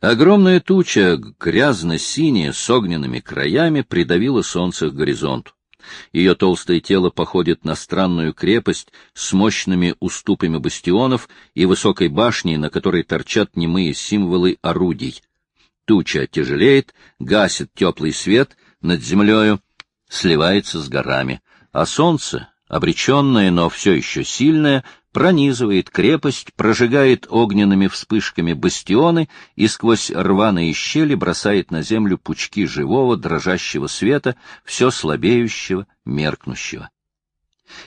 Огромная туча, грязно-синяя, с огненными краями, придавила солнце к горизонту. Ее толстое тело походит на странную крепость с мощными уступами бастионов и высокой башней, на которой торчат немые символы орудий. Туча тяжелеет, гасит теплый свет над землею, сливается с горами, а солнце, обреченное, но все еще сильное, пронизывает крепость, прожигает огненными вспышками бастионы и сквозь рваные щели бросает на землю пучки живого дрожащего света, все слабеющего, меркнущего.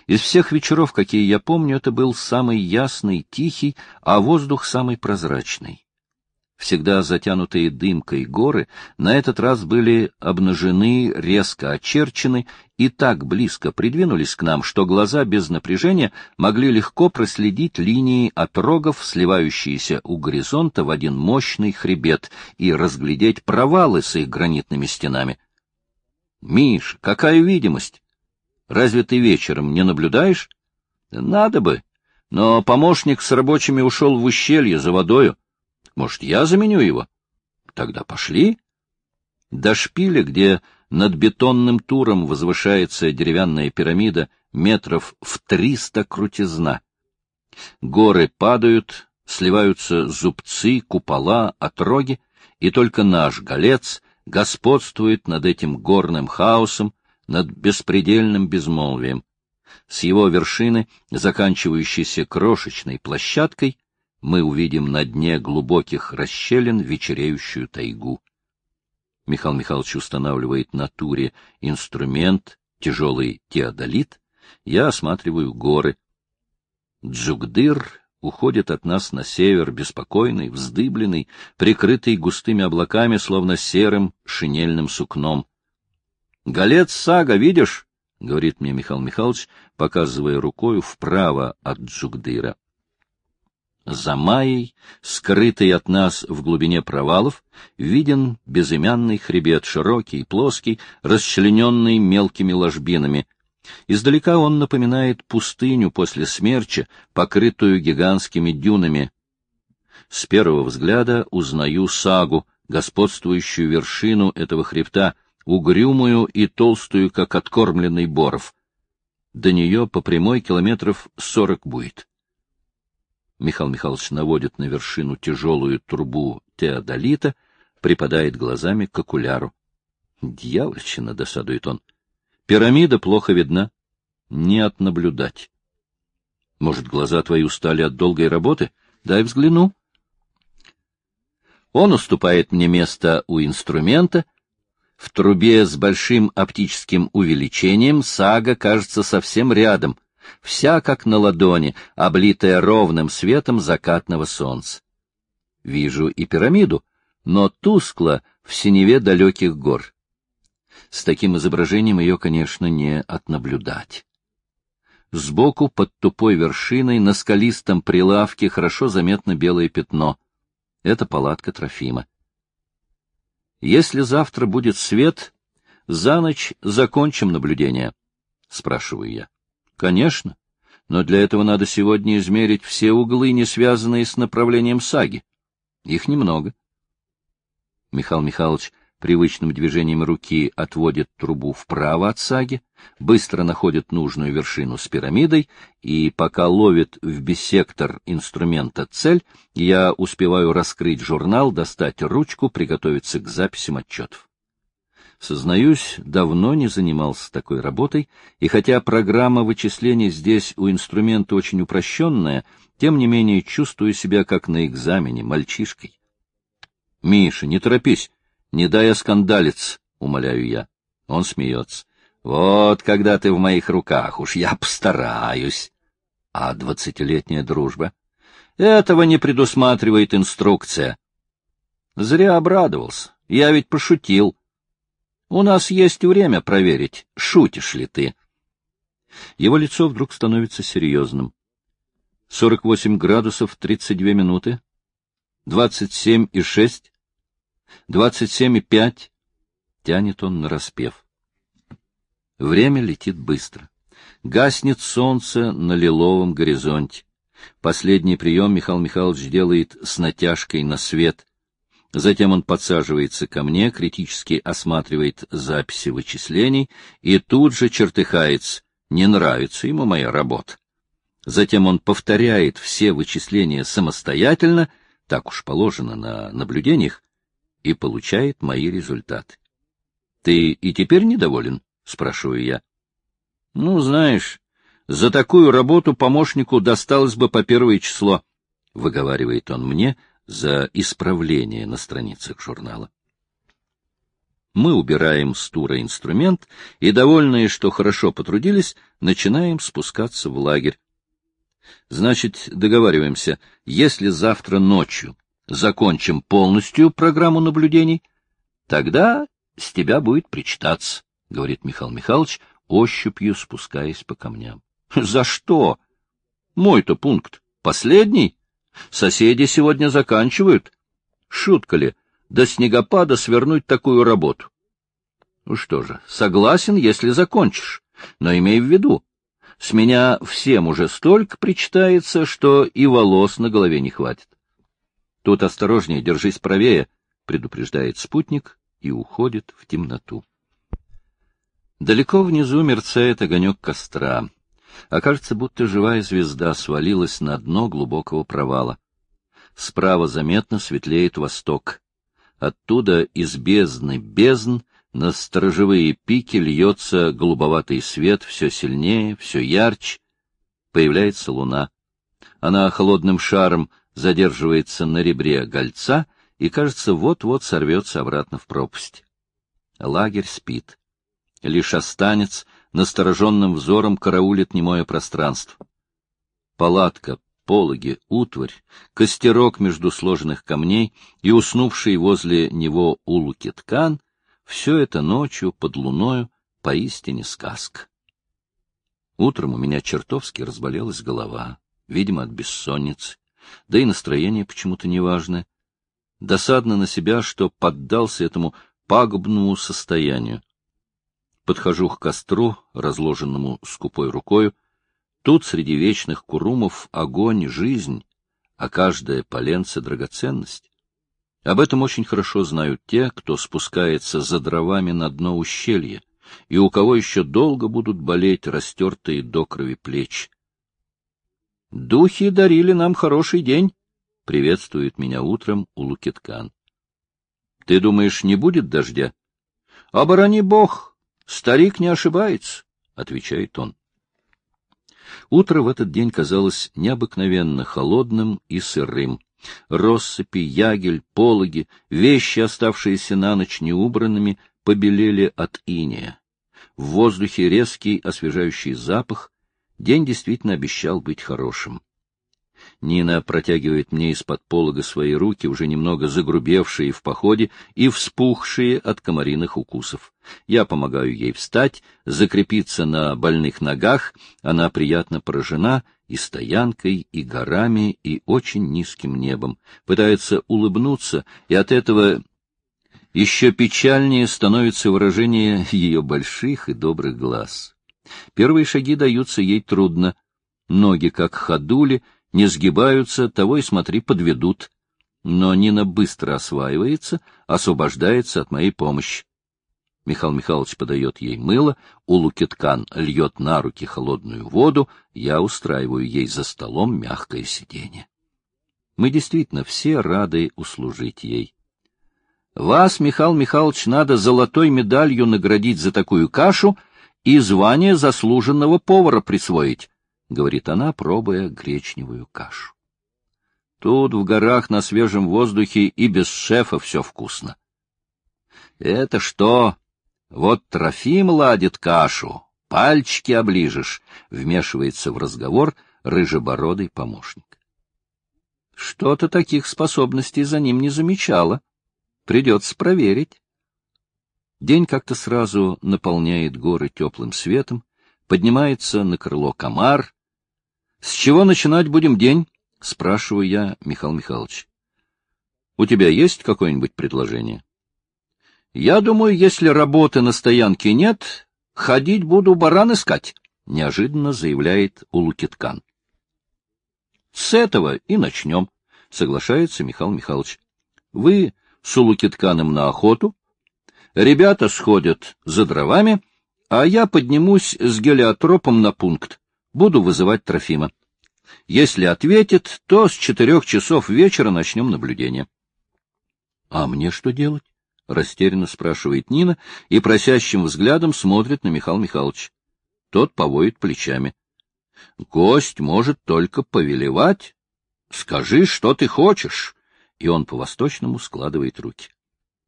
Из всех вечеров, какие я помню, это был самый ясный, тихий, а воздух самый прозрачный всегда затянутые дымкой горы, на этот раз были обнажены, резко очерчены и так близко придвинулись к нам, что глаза без напряжения могли легко проследить линии отрогов, сливающиеся у горизонта в один мощный хребет, и разглядеть провалы с их гранитными стенами. — Миш, какая видимость! Разве ты вечером не наблюдаешь? — Надо бы. Но помощник с рабочими ушел в ущелье за водою. Может, я заменю его? Тогда пошли. До шпиля, где над бетонным туром возвышается деревянная пирамида метров в триста крутизна. Горы падают, сливаются зубцы, купола, отроги, и только наш голец господствует над этим горным хаосом, над беспредельным безмолвием. С его вершины, заканчивающейся крошечной площадкой, мы увидим на дне глубоких расщелин вечереющую тайгу. Михаил Михайлович устанавливает на туре инструмент, тяжелый теодолит. Я осматриваю горы. Джугдыр уходит от нас на север, беспокойный, вздыбленный, прикрытый густыми облаками, словно серым шинельным сукном. — Голец Сага, видишь? — говорит мне Михаил Михайлович, показывая рукою вправо от Джугдыра. За Майей, скрытый от нас в глубине провалов, виден безымянный хребет, широкий, плоский, расчлененный мелкими ложбинами. Издалека он напоминает пустыню после смерча, покрытую гигантскими дюнами. С первого взгляда узнаю сагу, господствующую вершину этого хребта, угрюмую и толстую, как откормленный боров. До нее по прямой километров сорок будет. Михаил Михайлович наводит на вершину тяжелую трубу теодолита, припадает глазами к окуляру. Дьявольщина, досадует он. Пирамида плохо видна. Не отнаблюдать. Может, глаза твои устали от долгой работы? Дай взгляну. Он уступает мне место у инструмента. В трубе с большим оптическим увеличением сага кажется совсем рядом — вся как на ладони, облитая ровным светом закатного солнца. Вижу и пирамиду, но тускло в синеве далеких гор. С таким изображением ее, конечно, не отнаблюдать. Сбоку, под тупой вершиной, на скалистом прилавке хорошо заметно белое пятно. Это палатка Трофима. Если завтра будет свет, за ночь закончим наблюдение, — спрашиваю я. Конечно, но для этого надо сегодня измерить все углы, не связанные с направлением саги. Их немного. Михаил Михайлович привычным движением руки отводит трубу вправо от саги, быстро находит нужную вершину с пирамидой, и пока ловит в биссектор инструмента цель, я успеваю раскрыть журнал, достать ручку, приготовиться к записям отчетов. Сознаюсь, давно не занимался такой работой, и хотя программа вычислений здесь у инструмента очень упрощенная, тем не менее чувствую себя как на экзамене, мальчишкой. — Миша, не торопись, не дай оскандалиться, — умоляю я. Он смеется. — Вот когда ты в моих руках, уж я постараюсь. А двадцатилетняя дружба? Этого не предусматривает инструкция. Зря обрадовался. Я ведь пошутил. У нас есть время проверить, шутишь ли ты. Его лицо вдруг становится серьезным. 48 градусов 32 минуты, 27 и 6, 27 и 5. Тянет он на распев. Время летит быстро. Гаснет солнце на лиловом горизонте. Последний прием Михаил Михайлович делает с натяжкой на свет. Затем он подсаживается ко мне, критически осматривает записи вычислений и тут же чертыхается. Не нравится ему моя работа. Затем он повторяет все вычисления самостоятельно, так уж положено на наблюдениях, и получает мои результаты. — Ты и теперь недоволен? — спрашиваю я. — Ну, знаешь, за такую работу помощнику досталось бы по первое число, — выговаривает он мне, — за исправление на страницах журнала. Мы убираем с тура инструмент и, довольные, что хорошо потрудились, начинаем спускаться в лагерь. Значит, договариваемся, если завтра ночью закончим полностью программу наблюдений, тогда с тебя будет причитаться, — говорит Михаил Михайлович, ощупью спускаясь по камням. — За что? Мой-то пункт последний. Соседи сегодня заканчивают. Шутка ли, до снегопада свернуть такую работу? Ну что же, согласен, если закончишь, но имей в виду, с меня всем уже столько причитается, что и волос на голове не хватит. Тут осторожнее, держись правее, предупреждает спутник и уходит в темноту. Далеко внизу мерцает огонек костра. Окажется, будто живая звезда свалилась на дно глубокого провала. Справа заметно светлеет восток. Оттуда из бездны бездн на сторожевые пики льется голубоватый свет все сильнее, все ярче. Появляется луна. Она холодным шаром задерживается на ребре гольца и, кажется, вот-вот сорвется обратно в пропасть. Лагерь спит. Лишь останется настороженным взором караулит немое пространство. Палатка, пологи, утварь, костерок между сложенных камней и уснувший возле него улукиткан — все это ночью под луною поистине сказка. Утром у меня чертовски разболелась голова, видимо, от бессонницы, да и настроение почему-то неважное. Досадно на себя, что поддался этому пагубному состоянию. Подхожу к костру, разложенному скупой рукою. Тут среди вечных курумов огонь — жизнь, а каждая поленце — драгоценность. Об этом очень хорошо знают те, кто спускается за дровами на дно ущелья, и у кого еще долго будут болеть растертые до крови плечи. «Духи дарили нам хороший день», — приветствует меня утром Улукиткан. «Ты думаешь, не будет дождя?» «Оборони бог!» Старик не ошибается, — отвечает он. Утро в этот день казалось необыкновенно холодным и сырым. Россыпи, ягель, пологи, вещи, оставшиеся на ночь неубранными, побелели от иния. В воздухе резкий освежающий запах. День действительно обещал быть хорошим. Нина протягивает мне из-под полога свои руки, уже немного загрубевшие в походе и вспухшие от комариных укусов. Я помогаю ей встать, закрепиться на больных ногах. Она приятно поражена и стоянкой, и горами, и очень низким небом. Пытается улыбнуться, и от этого еще печальнее становится выражение ее больших и добрых глаз. Первые шаги даются ей трудно. Ноги, как ходули, — не сгибаются, того и смотри, подведут. Но Нина быстро осваивается, освобождается от моей помощи. Михаил Михайлович подает ей мыло, Улукиткан льет на руки холодную воду, я устраиваю ей за столом мягкое сиденье. Мы действительно все рады услужить ей. Вас, Михаил Михайлович, надо золотой медалью наградить за такую кашу и звание заслуженного повара присвоить, — говорит она, пробуя гречневую кашу. Тут в горах на свежем воздухе и без шефа все вкусно. — Это что? Вот Трофим ладит кашу, пальчики оближешь, — вмешивается в разговор рыжебородый помощник. Что-то таких способностей за ним не замечала. Придется проверить. День как-то сразу наполняет горы теплым светом, поднимается на крыло комар, — С чего начинать будем день? — спрашиваю я Михаил Михайлович. — У тебя есть какое-нибудь предложение? — Я думаю, если работы на стоянке нет, ходить буду баран искать, — неожиданно заявляет Улукиткан. — С этого и начнем, — соглашается Михаил Михайлович. — Вы с Улукитканом на охоту, ребята сходят за дровами, а я поднимусь с гелиотропом на пункт, буду вызывать Трофима. Если ответит, то с четырех часов вечера начнем наблюдение. — А мне что делать? — растерянно спрашивает Нина и просящим взглядом смотрит на Михаила Михайловича. Тот повоет плечами. — Гость может только повелевать. Скажи, что ты хочешь. И он по-восточному складывает руки.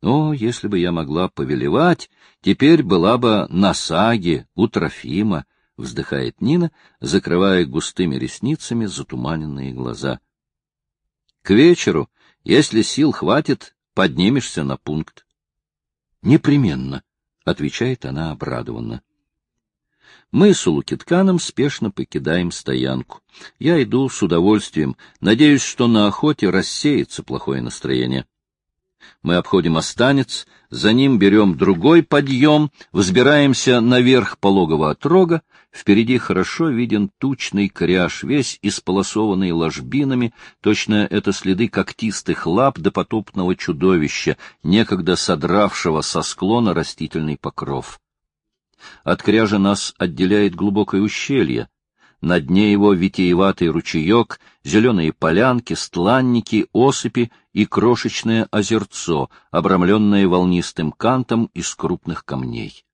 О, если бы я могла повелевать, теперь была бы на саге у Трофима, — вздыхает Нина, закрывая густыми ресницами затуманенные глаза. К вечеру, если сил хватит, поднимешься на пункт. — Непременно, — отвечает она обрадованно. Мы с Улукитканом спешно покидаем стоянку. Я иду с удовольствием, надеюсь, что на охоте рассеется плохое настроение. Мы обходим останец, за ним берем другой подъем, взбираемся наверх пологого отрога, впереди хорошо виден тучный кряж, весь исполосованный ложбинами, точно это следы когтистых лап допотопного чудовища, некогда содравшего со склона растительный покров. От кряжа нас отделяет глубокое ущелье, на дне его витиеватый ручеек, зеленые полянки, стланники, осыпи и крошечное озерцо, обрамленное волнистым кантом из крупных камней.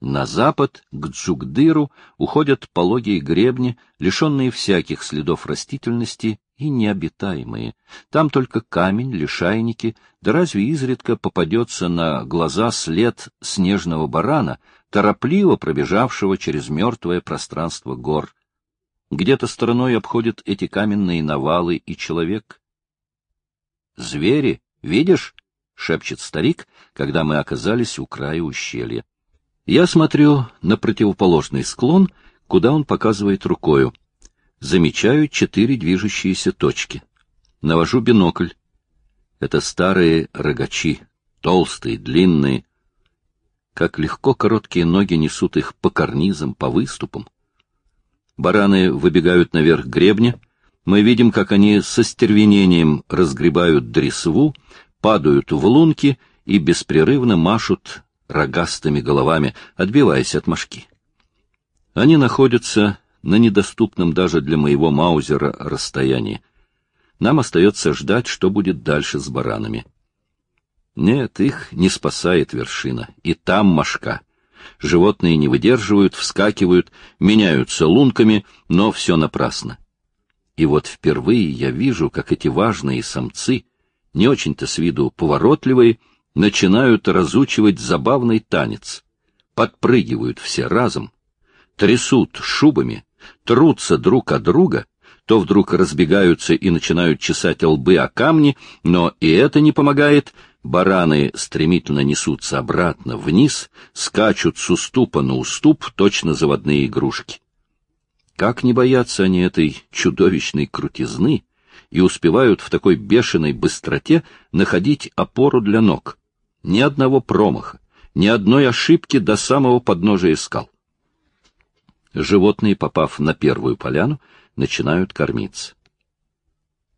На запад, к Джугдыру, уходят пологие гребни, лишенные всяких следов растительности и необитаемые. Там только камень, лишайники, да разве изредка попадется на глаза след снежного барана, торопливо пробежавшего через мертвое пространство гор. Где-то стороной обходят эти каменные навалы и человек. «Звери, видишь?» — шепчет старик, когда мы оказались у края ущелья. Я смотрю на противоположный склон, куда он показывает рукою. Замечаю четыре движущиеся точки. Навожу бинокль. Это старые рогачи, толстые, длинные. Как легко короткие ноги несут их по карнизам, по выступам. Бараны выбегают наверх гребня. Мы видим, как они со стервенением разгребают дресву, падают в лунки и беспрерывно машут рогастыми головами, отбиваясь от мошки. Они находятся на недоступном даже для моего маузера расстоянии. Нам остается ждать, что будет дальше с баранами. Нет, их не спасает вершина, и там мошка. Животные не выдерживают, вскакивают, меняются лунками, но все напрасно. И вот впервые я вижу, как эти важные самцы, не очень-то с виду поворотливые, начинают разучивать забавный танец. Подпрыгивают все разом, трясут шубами, трутся друг от друга, то вдруг разбегаются и начинают чесать лбы о камни, но и это не помогает, Бараны стремительно несутся обратно вниз, скачут с уступа на уступ, точно заводные игрушки. Как не боятся они этой чудовищной крутизны и успевают в такой бешеной быстроте находить опору для ног. Ни одного промаха, ни одной ошибки до самого подножия скал. Животные, попав на первую поляну, начинают кормиться.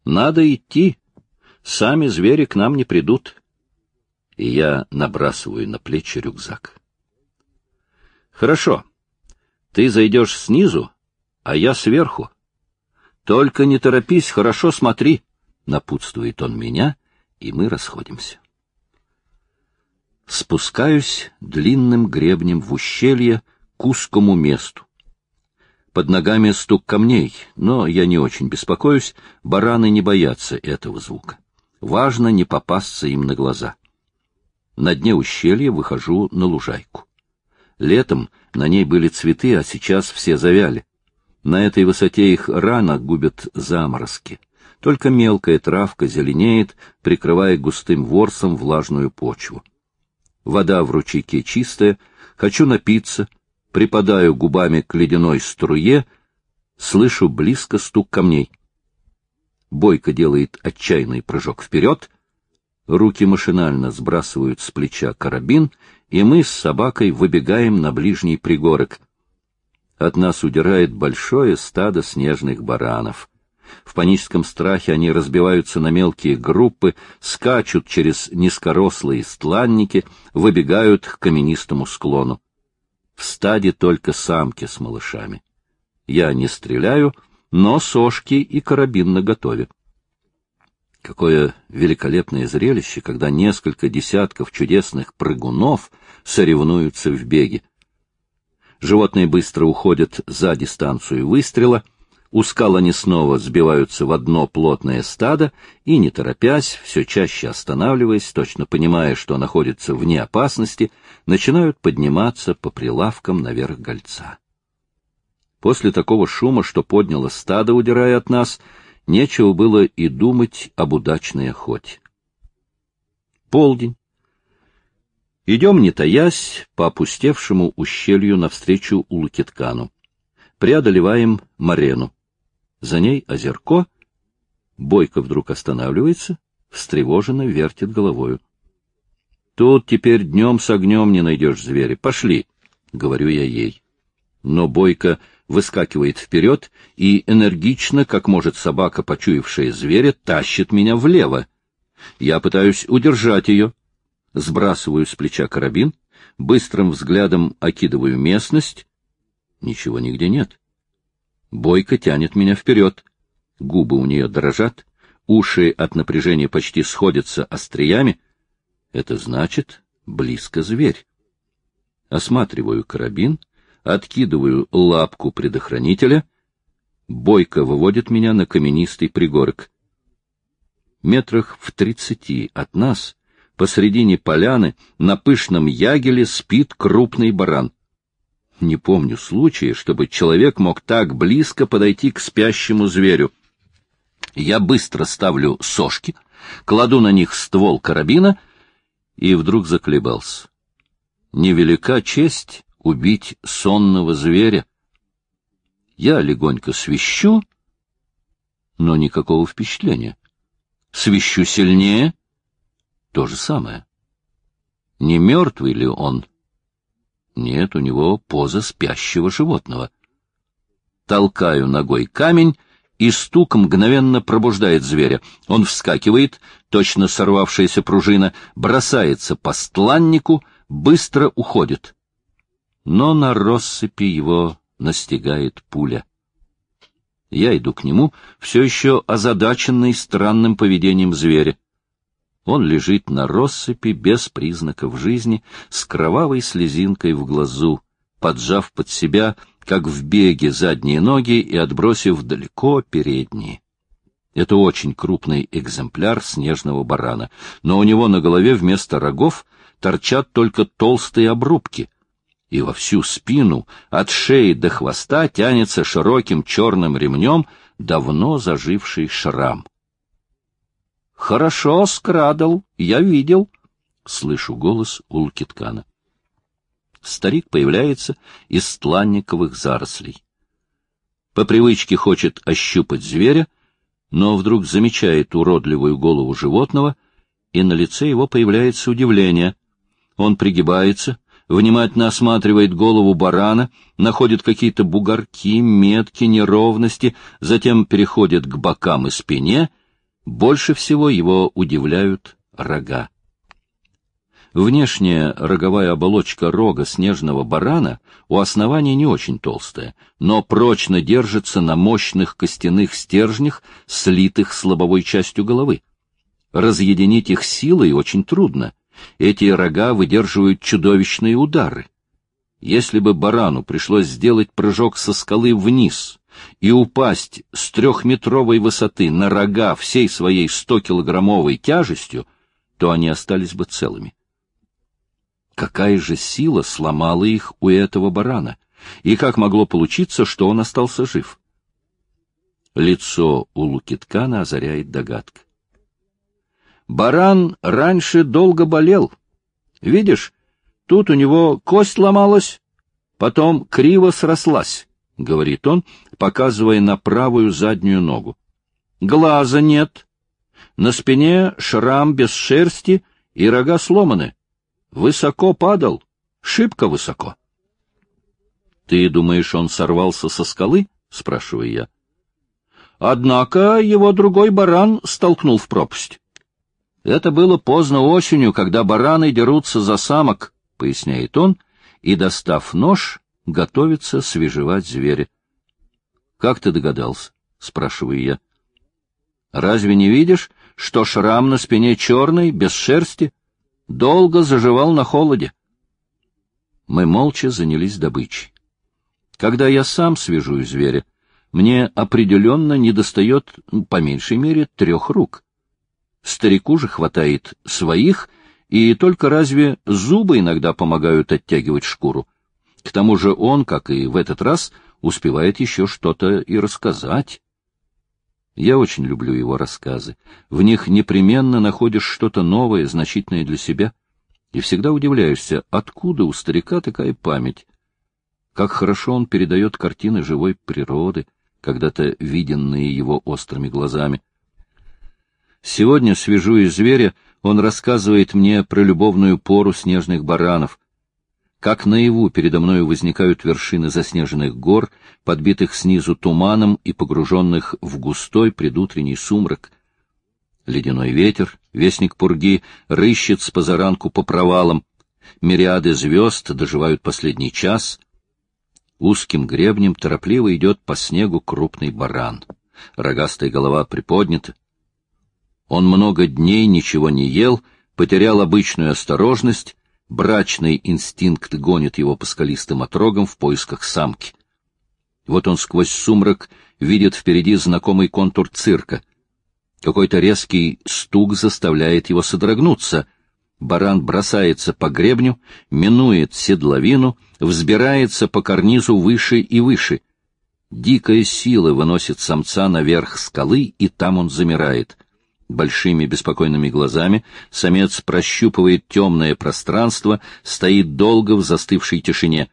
Надо идти. Сами звери к нам не придут и я набрасываю на плечи рюкзак. Хорошо. Ты зайдешь снизу, а я сверху. Только не торопись, хорошо смотри, напутствует он меня, и мы расходимся. Спускаюсь длинным гребнем в ущелье к узкому месту. Под ногами стук камней, но я не очень беспокоюсь, бараны не боятся этого звука. Важно не попасться им на глаза. На дне ущелья выхожу на лужайку. Летом на ней были цветы, а сейчас все завяли. На этой высоте их рано губят заморозки. Только мелкая травка зеленеет, прикрывая густым ворсом влажную почву. Вода в ручейке чистая, хочу напиться, припадаю губами к ледяной струе, слышу близко стук камней. Бойко делает отчаянный прыжок вперед, Руки машинально сбрасывают с плеча карабин, и мы с собакой выбегаем на ближний пригорок. От нас удирает большое стадо снежных баранов. В паническом страхе они разбиваются на мелкие группы, скачут через низкорослые стланники, выбегают к каменистому склону. В стаде только самки с малышами. Я не стреляю, но сошки и карабин наготове. Какое великолепное зрелище, когда несколько десятков чудесных прыгунов соревнуются в беге. Животные быстро уходят за дистанцию выстрела, у скал они снова сбиваются в одно плотное стадо и, не торопясь, все чаще останавливаясь, точно понимая, что находится вне опасности, начинают подниматься по прилавкам наверх гольца. После такого шума, что подняло стадо, удирая от нас, нечего было и думать об удачной охоте. Полдень. Идем, не таясь, по опустевшему ущелью навстречу Улукиткану. Преодолеваем Марену. За ней озерко. Бойко вдруг останавливается, встревоженно вертит головою. Тут теперь днем с огнем не найдешь зверя. Пошли, — говорю я ей. Но Бойко выскакивает вперед и энергично, как может собака, почуявшая зверя, тащит меня влево. Я пытаюсь удержать ее. Сбрасываю с плеча карабин, быстрым взглядом окидываю местность. Ничего нигде нет. Бойко тянет меня вперед. Губы у нее дрожат, уши от напряжения почти сходятся остриями. Это значит, близко зверь. Осматриваю карабин, откидываю лапку предохранителя. Бойко выводит меня на каменистый пригорок. Метрах в тридцати от нас, посредине поляны, на пышном ягеле спит крупный баран. Не помню случая, чтобы человек мог так близко подойти к спящему зверю. Я быстро ставлю сошки, кладу на них ствол карабина и вдруг заколебался. Невелика честь убить сонного зверя. Я легонько свищу, но никакого впечатления. Свищу сильнее — то же самое. Не мертвый ли он? Нет, у него поза спящего животного. Толкаю ногой камень, и стук мгновенно пробуждает зверя. Он вскакивает, точно сорвавшаяся пружина, бросается по стланнику, быстро уходит но на россыпи его настигает пуля. Я иду к нему, все еще озадаченный странным поведением зверя. Он лежит на россыпи без признаков жизни, с кровавой слезинкой в глазу, поджав под себя, как в беге, задние ноги и отбросив далеко передние. Это очень крупный экземпляр снежного барана, но у него на голове вместо рогов торчат только толстые обрубки — и во всю спину, от шеи до хвоста, тянется широким черным ремнем давно заживший шрам. — Хорошо, скрадал, я видел, — слышу голос Улкиткана. Старик появляется из стланниковых зарослей. По привычке хочет ощупать зверя, но вдруг замечает уродливую голову животного, и на лице его появляется удивление. Он пригибается, внимательно осматривает голову барана, находит какие-то бугорки, метки, неровности, затем переходит к бокам и спине. Больше всего его удивляют рога. Внешняя роговая оболочка рога снежного барана у основания не очень толстая, но прочно держится на мощных костяных стержнях, слитых с лобовой частью головы. Разъединить их силой очень трудно, эти рога выдерживают чудовищные удары. Если бы барану пришлось сделать прыжок со скалы вниз и упасть с трехметровой высоты на рога всей своей стокилограммовой тяжестью, то они остались бы целыми. Какая же сила сломала их у этого барана? И как могло получиться, что он остался жив? Лицо у Лукиткана озаряет догадка. Баран раньше долго болел. Видишь, тут у него кость ломалась, потом криво срослась, — говорит он, показывая на правую заднюю ногу. Глаза нет. На спине шрам без шерсти и рога сломаны. Высоко падал, шибко высоко. — Ты думаешь, он сорвался со скалы? — спрашиваю я. Однако его другой баран столкнул в пропасть. Это было поздно осенью, когда бараны дерутся за самок, — поясняет он, и, достав нож, готовится свежевать зверя. — Как ты догадался? — спрашиваю я. — Разве не видишь, что шрам на спине черный, без шерсти? Долго заживал на холоде. Мы молча занялись добычей. Когда я сам свяжу зверя, мне определенно недостает, по меньшей мере, трех рук. Старику же хватает своих, и только разве зубы иногда помогают оттягивать шкуру. К тому же он, как и в этот раз, успевает еще что-то и рассказать. Я очень люблю его рассказы. В них непременно находишь что-то новое, значительное для себя. И всегда удивляешься, откуда у старика такая память. Как хорошо он передает картины живой природы, когда-то виденные его острыми глазами. Сегодня, свяжу из зверя, он рассказывает мне про любовную пору снежных баранов, как наяву передо мною возникают вершины заснеженных гор, подбитых снизу туманом и погруженных в густой предутренний сумрак. Ледяной ветер, вестник пурги, рыщет с позаранку по провалам. Мириады звезд доживают последний час. Узким гребнем торопливо идет по снегу крупный баран. Рогастая голова приподнята. Он много дней ничего не ел, потерял обычную осторожность, брачный инстинкт гонит его по скалистым отрогам в поисках самки. Вот он сквозь сумрак видит впереди знакомый контур цирка. Какой-то резкий стук заставляет его содрогнуться. Баран бросается по гребню, минует седловину, взбирается по карнизу выше и выше. Дикая сила выносит самца наверх скалы, и там он замирает — Большими беспокойными глазами самец прощупывает темное пространство, стоит долго в застывшей тишине.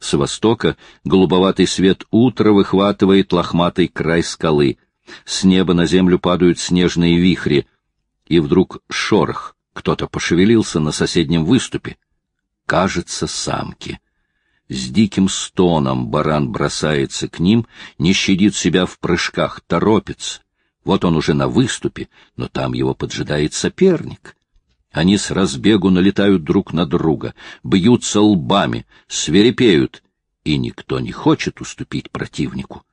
С востока голубоватый свет утра выхватывает лохматый край скалы. С неба на землю падают снежные вихри. И вдруг шорох. Кто-то пошевелился на соседнем выступе. Кажется, самки. С диким стоном баран бросается к ним, не щадит себя в прыжках, торопится. Вот он уже на выступе, но там его поджидает соперник. Они с разбегу налетают друг на друга, бьются лбами, свирепеют, и никто не хочет уступить противнику.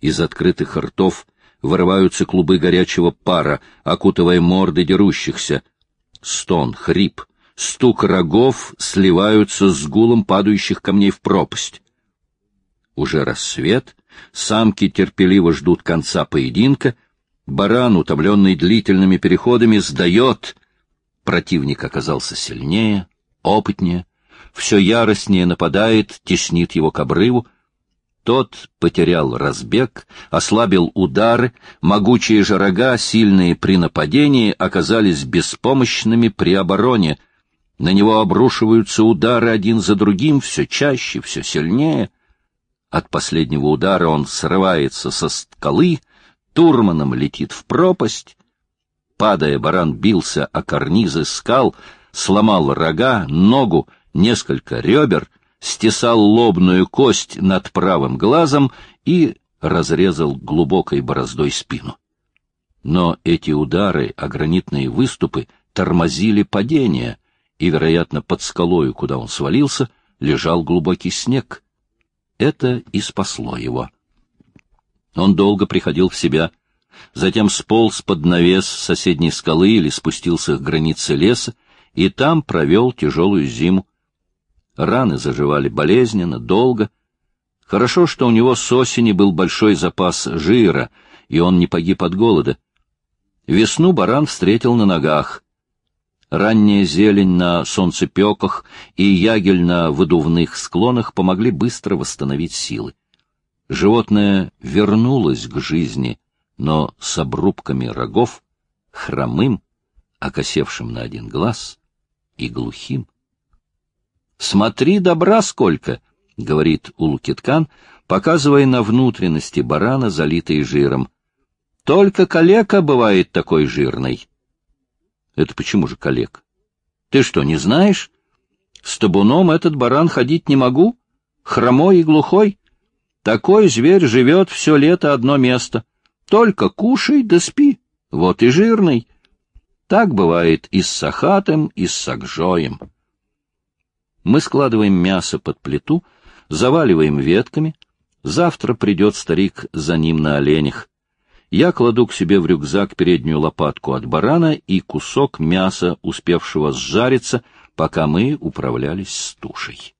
Из открытых ртов вырываются клубы горячего пара, окутывая морды дерущихся. Стон, хрип, стук рогов сливаются с гулом падающих камней в пропасть. Уже рассвет, Самки терпеливо ждут конца поединка. Баран, утомленный длительными переходами, сдает. Противник оказался сильнее, опытнее, все яростнее нападает, теснит его к обрыву. Тот потерял разбег, ослабил удары, могучие же рога, сильные при нападении, оказались беспомощными при обороне. На него обрушиваются удары один за другим, все чаще, все сильнее — от последнего удара он срывается со скалы, турманом летит в пропасть. Падая, баран бился о карнизы скал, сломал рога, ногу, несколько ребер, стесал лобную кость над правым глазом и разрезал глубокой бороздой спину. Но эти удары о гранитные выступы тормозили падение, и, вероятно, под скалою, куда он свалился, лежал глубокий снег. Это и спасло его. Он долго приходил в себя, затем сполз под навес соседней скалы или спустился к границе леса, и там провел тяжелую зиму. Раны заживали болезненно, долго. Хорошо, что у него с осени был большой запас жира, и он не погиб от голода. Весну баран встретил на ногах. Ранняя зелень на солнцепеках и ягель на выдувных склонах помогли быстро восстановить силы. Животное вернулось к жизни, но с обрубками рогов, хромым, окосевшим на один глаз и глухим. «Смотри, добра сколько!» — говорит Улукиткан, показывая на внутренности барана, залитые жиром. «Только калека бывает такой жирной». Это почему же коллег? Ты что, не знаешь? С табуном этот баран ходить не могу? Хромой и глухой? Такой зверь живет все лето одно место. Только кушай да спи. Вот и жирный. Так бывает и с сахатым, и с сагжоем. Мы складываем мясо под плиту, заваливаем ветками. Завтра придет старик за ним на оленях. Я кладу к себе в рюкзак переднюю лопатку от барана и кусок мяса, успевшего сжариться, пока мы управлялись с тушей.